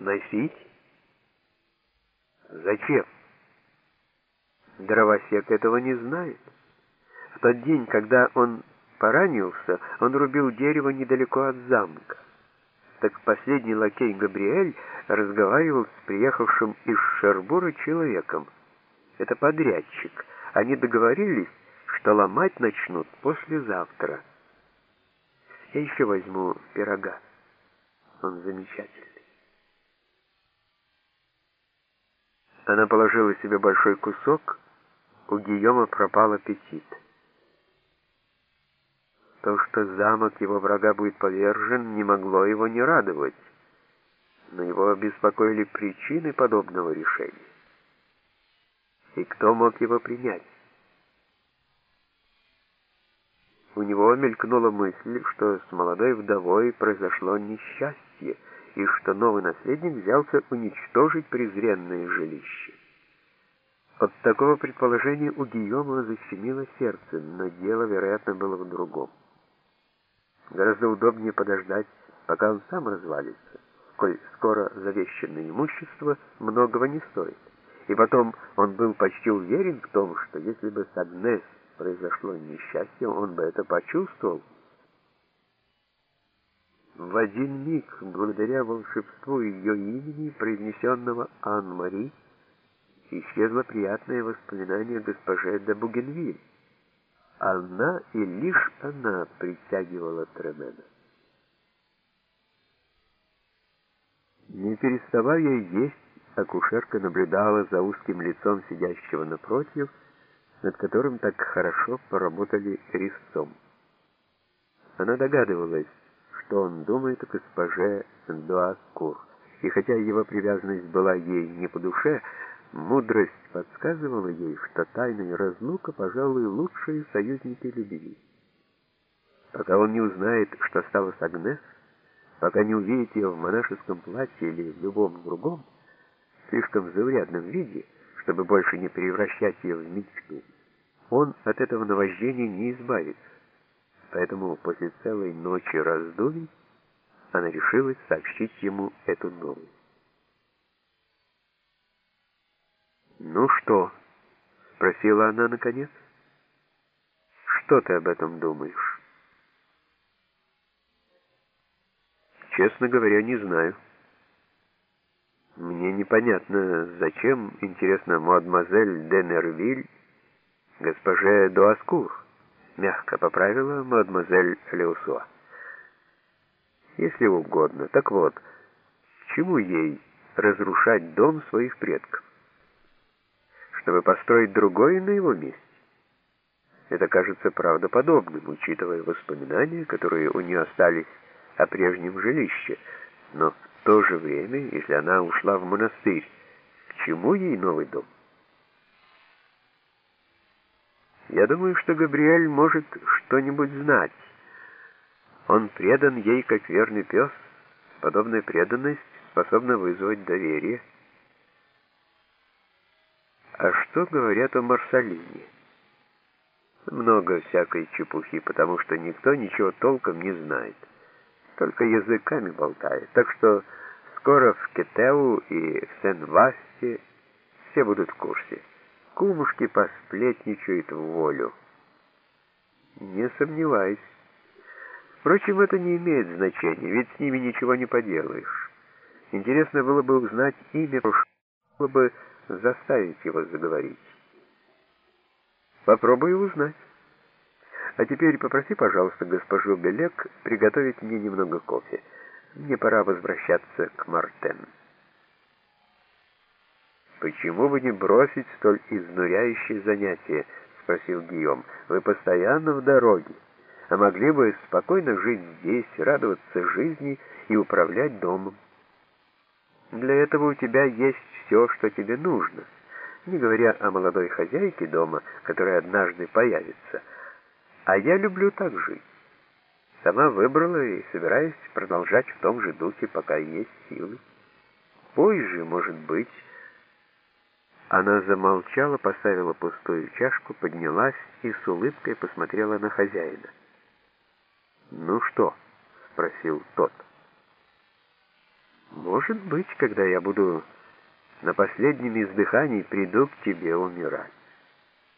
Носить? Зачем? Дровосек этого не знает. В тот день, когда он поранился, он рубил дерево недалеко от замка. Так последний лакей Габриэль разговаривал с приехавшим из Шербура человеком. Это подрядчик. Они договорились, что ломать начнут послезавтра. Я еще возьму пирога. Он замечательный. Она положила себе большой кусок, у Гийома пропал аппетит. То, что замок его врага будет повержен, не могло его не радовать, но его беспокоили причины подобного решения. И кто мог его принять? У него мелькнула мысль, что с молодой вдовой произошло несчастье, и что новый наследник взялся уничтожить презренное жилище. От такого предположения у Гийома защемило сердце, но дело, вероятно, было в другом. Гораздо удобнее подождать, пока он сам развалится, коль скоро завещанное имущество многого не стоит. И потом он был почти уверен в том, что если бы с Агнес произошло несчастье, он бы это почувствовал. В один миг, благодаря волшебству ее имени, произнесенного Ан-Мари, исчезло приятное воспоминание госпоже де Бугенвиль. Она и лишь она притягивала Тремена. Не переставая есть, акушерка наблюдала за узким лицом сидящего напротив, над которым так хорошо поработали резцом. Она догадывалась, что он думает о госпоже Дуакур, и хотя его привязанность была ей не по душе, Мудрость подсказывала ей, что тайная разлука, пожалуй, лучшие союзники любви. Пока он не узнает, что стало с Агнес, пока не увидит ее в монашеском платье или в любом другом, слишком заурядном виде, чтобы больше не превращать ее в мечту, он от этого наваждения не избавится. Поэтому после целой ночи раздумий она решилась сообщить ему эту новость. «Ну что?» — спросила она наконец. «Что ты об этом думаешь?» «Честно говоря, не знаю. Мне непонятно, зачем, интересно, мадемуазель Денервиль госпоже Дуаскур?» Мягко поправила мадемуазель Леусуа. «Если угодно. Так вот, чему ей разрушать дом своих предков?» чтобы построить другое на его месте. Это кажется правдоподобным, учитывая воспоминания, которые у нее остались о прежнем жилище. Но в то же время, если она ушла в монастырь, к чему ей новый дом? Я думаю, что Габриэль может что-нибудь знать. Он предан ей, как верный пес. Подобная преданность способна вызвать доверие. А что говорят о Марсалине? Много всякой чепухи, потому что никто ничего толком не знает. Только языками болтает. Так что скоро в Кетеу и в Сен-Васте все будут в курсе. Кумушки посплетничают в волю. Не сомневаюсь. Впрочем, это не имеет значения, ведь с ними ничего не поделаешь. Интересно было бы узнать имя, было бы заставить его заговорить. Попробую узнать. А теперь попроси, пожалуйста, госпожу Белек приготовить мне немного кофе. Мне пора возвращаться к Мартен. «Почему бы не бросить столь изнуряющее занятие?» — спросил Гийом. «Вы постоянно в дороге, а могли бы спокойно жить здесь, радоваться жизни и управлять домом. Для этого у тебя есть все, что тебе нужно, не говоря о молодой хозяйке дома, которая однажды появится. А я люблю так жить. Сама выбрала и собираюсь продолжать в том же духе, пока есть силы. Позже, может быть... Она замолчала, поставила пустую чашку, поднялась и с улыбкой посмотрела на хозяина. «Ну что?» — спросил тот. Может быть, когда я буду на последнем издыхании, приду к тебе умирать.